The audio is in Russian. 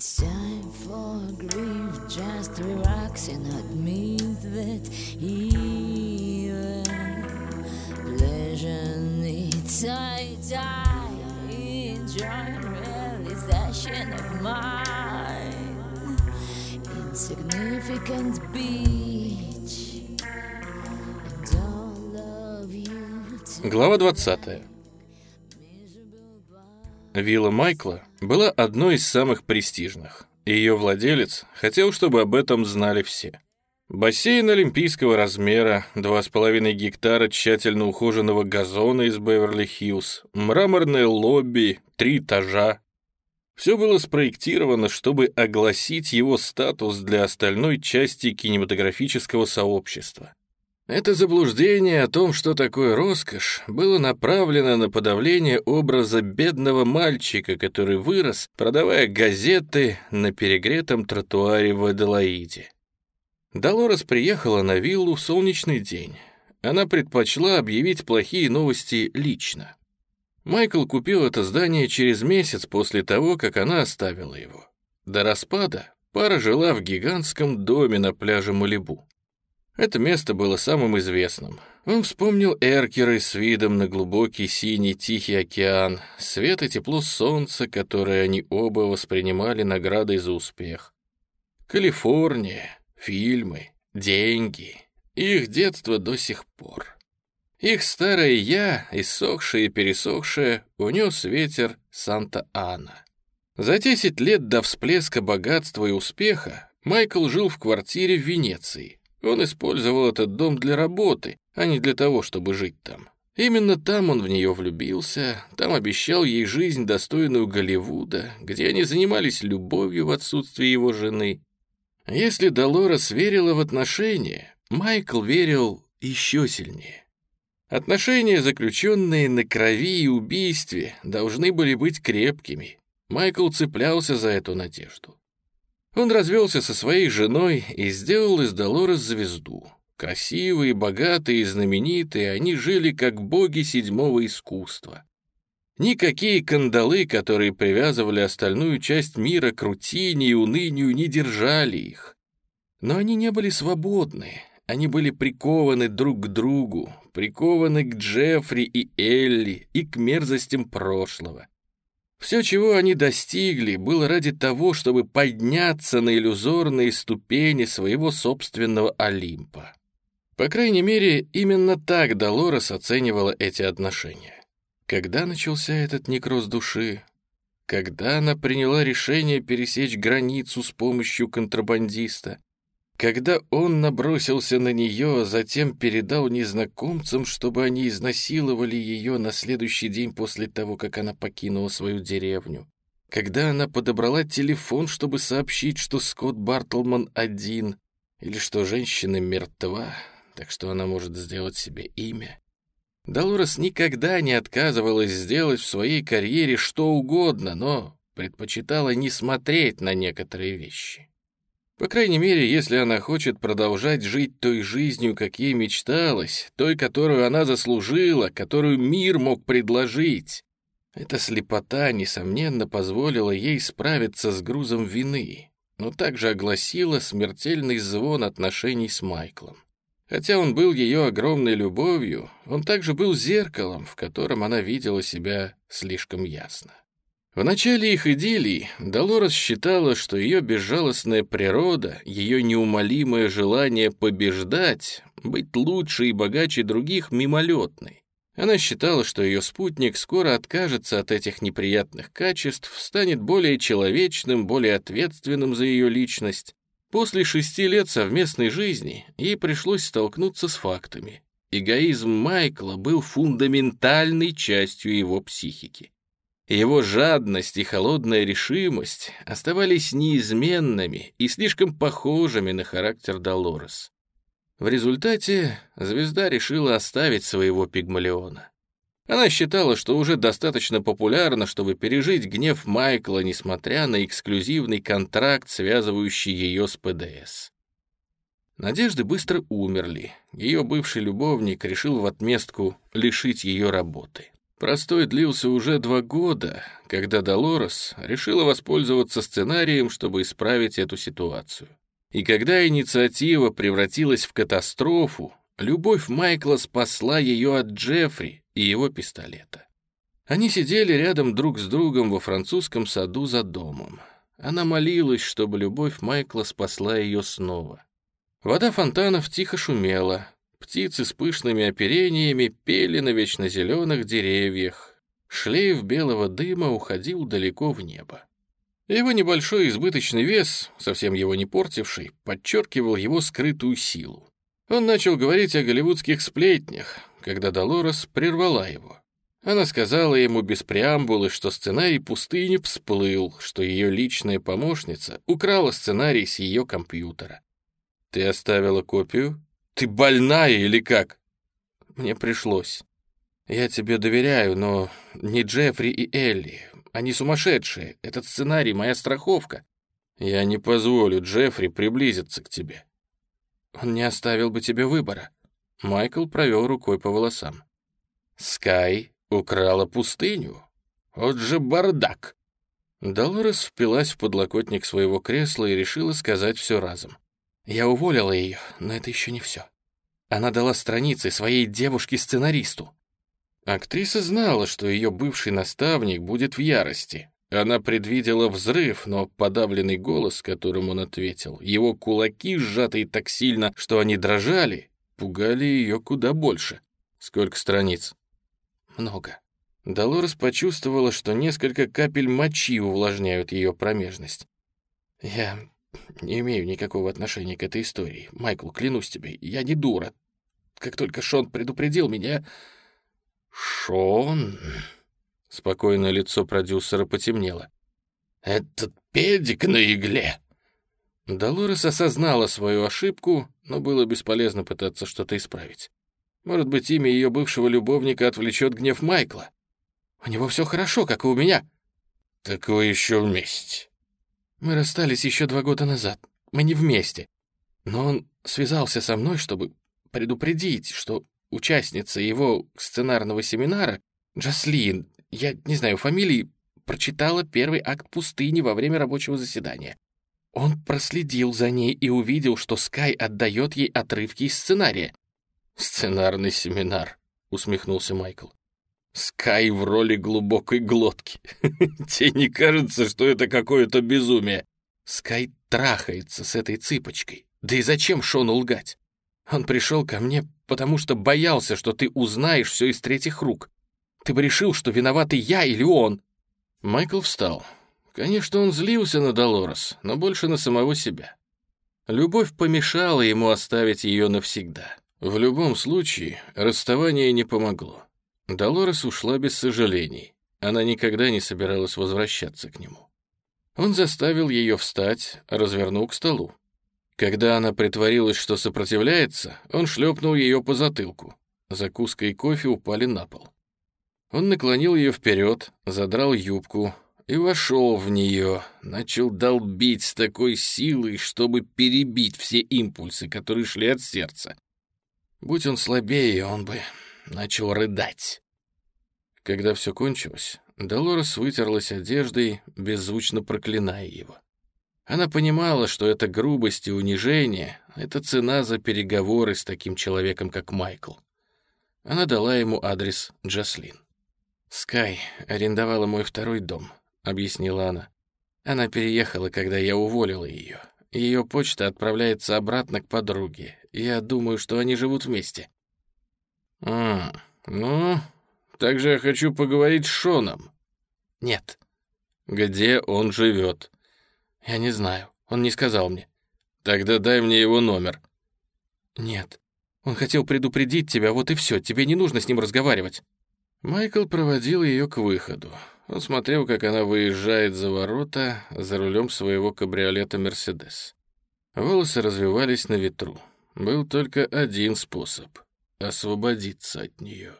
It's time for grief, just relaxing. That means that even pleasure needs I die. Enjoying realization of mine. Insignificant beach. And. Глава 20. Вилла Майкла была одной из самых престижных. Ее владелец хотел, чтобы об этом знали все. Бассейн олимпийского размера, 2,5 гектара тщательно ухоженного газона из Беверли-Хиллз, мраморное лобби, три этажа. Все было спроектировано, чтобы огласить его статус для остальной части кинематографического сообщества. Это заблуждение о том, что такое роскошь, было направлено на подавление образа бедного мальчика, который вырос, продавая газеты на перегретом тротуаре в Аделаиде. Долорес приехала на виллу в солнечный день. Она предпочла объявить плохие новости лично. Майкл купил это здание через месяц после того, как она оставила его. До распада пара жила в гигантском доме на пляже Малибу. Это место было самым известным. Он вспомнил эркеры с видом на глубокий синий Тихий океан, свет и тепло солнца, которые они оба воспринимали наградой за успех. Калифорния, фильмы, деньги, их детство до сих пор. Их старое «я», иссохшее и пересохшее, унес ветер Санта-Ана. За десять лет до всплеска богатства и успеха Майкл жил в квартире в Венеции, он использовал этот дом для работы, а не для того, чтобы жить там. Именно там он в нее влюбился, там обещал ей жизнь, достойную Голливуда, где они занимались любовью в отсутствии его жены. Если Долорес верила в отношения, Майкл верил еще сильнее. Отношения, заключенные на крови и убийстве, должны были быть крепкими. Майкл цеплялся за эту надежду. Он развелся со своей женой и сделал из Долорес звезду. Красивые, богатые и знаменитые, они жили как боги седьмого искусства. Никакие кандалы, которые привязывали остальную часть мира к рутине и унынию, не держали их. Но они не были свободны, они были прикованы друг к другу, прикованы к Джеффри и Элли и к мерзостям прошлого. Все, чего они достигли, было ради того, чтобы подняться на иллюзорные ступени своего собственного Олимпа. По крайней мере, именно так Долорес оценивала эти отношения. Когда начался этот некроз души? Когда она приняла решение пересечь границу с помощью контрабандиста? Когда он набросился на нее, а затем передал незнакомцам, чтобы они изнасиловали ее на следующий день после того, как она покинула свою деревню. Когда она подобрала телефон, чтобы сообщить, что Скотт Бартлман один, или что женщина мертва, так что она может сделать себе имя. Долорес никогда не отказывалась сделать в своей карьере что угодно, но предпочитала не смотреть на некоторые вещи. По крайней мере, если она хочет продолжать жить той жизнью, как ей мечталось, той, которую она заслужила, которую мир мог предложить. Эта слепота, несомненно, позволила ей справиться с грузом вины, но также огласила смертельный звон отношений с Майклом. Хотя он был ее огромной любовью, он также был зеркалом, в котором она видела себя слишком ясно. В начале их идиллии Долорес считала, что ее безжалостная природа, ее неумолимое желание побеждать, быть лучше и богаче других мимолетной. Она считала, что ее спутник скоро откажется от этих неприятных качеств, станет более человечным, более ответственным за ее личность. После шести лет совместной жизни ей пришлось столкнуться с фактами. Эгоизм Майкла был фундаментальной частью его психики. Его жадность и холодная решимость оставались неизменными и слишком похожими на характер Долорес. В результате звезда решила оставить своего пигмалиона. Она считала, что уже достаточно популярна, чтобы пережить гнев Майкла, несмотря на эксклюзивный контракт, связывающий ее с ПДС. Надежды быстро умерли. Ее бывший любовник решил в отместку лишить ее работы. Простой длился уже два года, когда Долорес решила воспользоваться сценарием, чтобы исправить эту ситуацию. И когда инициатива превратилась в катастрофу, любовь Майкла спасла ее от Джеффри и его пистолета. Они сидели рядом друг с другом во французском саду за домом. Она молилась, чтобы любовь Майкла спасла ее снова. Вода фонтанов тихо шумела, Птицы с пышными оперениями пели на вечно зеленых деревьях. Шлейф белого дыма уходил далеко в небо. Его небольшой избыточный вес, совсем его не портивший, подчеркивал его скрытую силу. Он начал говорить о голливудских сплетнях, когда Долорес прервала его. Она сказала ему без преамбулы, что сценарий пустыни всплыл, что ее личная помощница украла сценарий с ее компьютера. «Ты оставила копию?» Ты больная или как?» «Мне пришлось. Я тебе доверяю, но не Джеффри и Элли. Они сумасшедшие. Этот сценарий — моя страховка. Я не позволю Джеффри приблизиться к тебе. Он не оставил бы тебе выбора». Майкл провел рукой по волосам. «Скай украла пустыню? Вот же бардак!» Долорес впилась в подлокотник своего кресла и решила сказать все разом. Я уволила ее, но это еще не все. Она дала страницы своей девушке-сценаристу. Актриса знала, что ее бывший наставник будет в ярости. Она предвидела взрыв, но подавленный голос, которым он ответил, его кулаки, сжатые так сильно, что они дрожали, пугали ее куда больше. Сколько страниц? Много. Долорес почувствовала, что несколько капель мочи увлажняют ее промежность. Я не имею никакого отношения к этой истории. Майкл, клянусь тебе, я не дура. Как только Шон предупредил меня... Шон... Спокойное лицо продюсера потемнело. «Этот педик на игле!» Долорес осознала свою ошибку, но было бесполезно пытаться что-то исправить. Может быть, имя ее бывшего любовника отвлечет гнев Майкла. У него все хорошо, как и у меня. Так вы еще вместе. Мы расстались еще два года назад. Мы не вместе. Но он связался со мной, чтобы предупредить, что участница его сценарного семинара, Джаслин, я не знаю фамилии, прочитала первый акт «Пустыни» во время рабочего заседания. Он проследил за ней и увидел, что Скай отдает ей отрывки из сценария. «Сценарный семинар», — усмехнулся Майкл. Скай в роли глубокой глотки. Тебе не кажется, что это какое-то безумие? Скай трахается с этой цыпочкой. Да и зачем Шону лгать? Он пришел ко мне, потому что боялся, что ты узнаешь все из третьих рук. Ты бы решил, что виноватый я или он. Майкл встал. Конечно, он злился на Долорес, но больше на самого себя. Любовь помешала ему оставить ее навсегда. В любом случае, расставание не помогло. Долорес ушла без сожалений. Она никогда не собиралась возвращаться к нему. Он заставил ее встать, развернул к столу. Когда она притворилась, что сопротивляется, он шлепнул ее по затылку. Закуска и кофе упали на пол. Он наклонил ее вперед, задрал юбку и вошел в нее, начал долбить с такой силой, чтобы перебить все импульсы, которые шли от сердца. Будь он слабее, он бы начал рыдать. Когда все кончилось, Долорес вытерлась одеждой, беззвучно проклиная его. Она понимала, что это грубость и унижение — это цена за переговоры с таким человеком, как Майкл. Она дала ему адрес Джаслин. «Скай арендовала мой второй дом», — объяснила она. «Она переехала, когда я уволила ее. Ее почта отправляется обратно к подруге. Я думаю, что они живут вместе». «А, ну, также я хочу поговорить с Шоном». «Нет». «Где он живет?» «Я не знаю. Он не сказал мне». «Тогда дай мне его номер». «Нет. Он хотел предупредить тебя, вот и все. Тебе не нужно с ним разговаривать». Майкл проводил ее к выходу. Он смотрел, как она выезжает за ворота за рулем своего кабриолета «Мерседес». Волосы развивались на ветру. Был только один способ — освободиться от нее.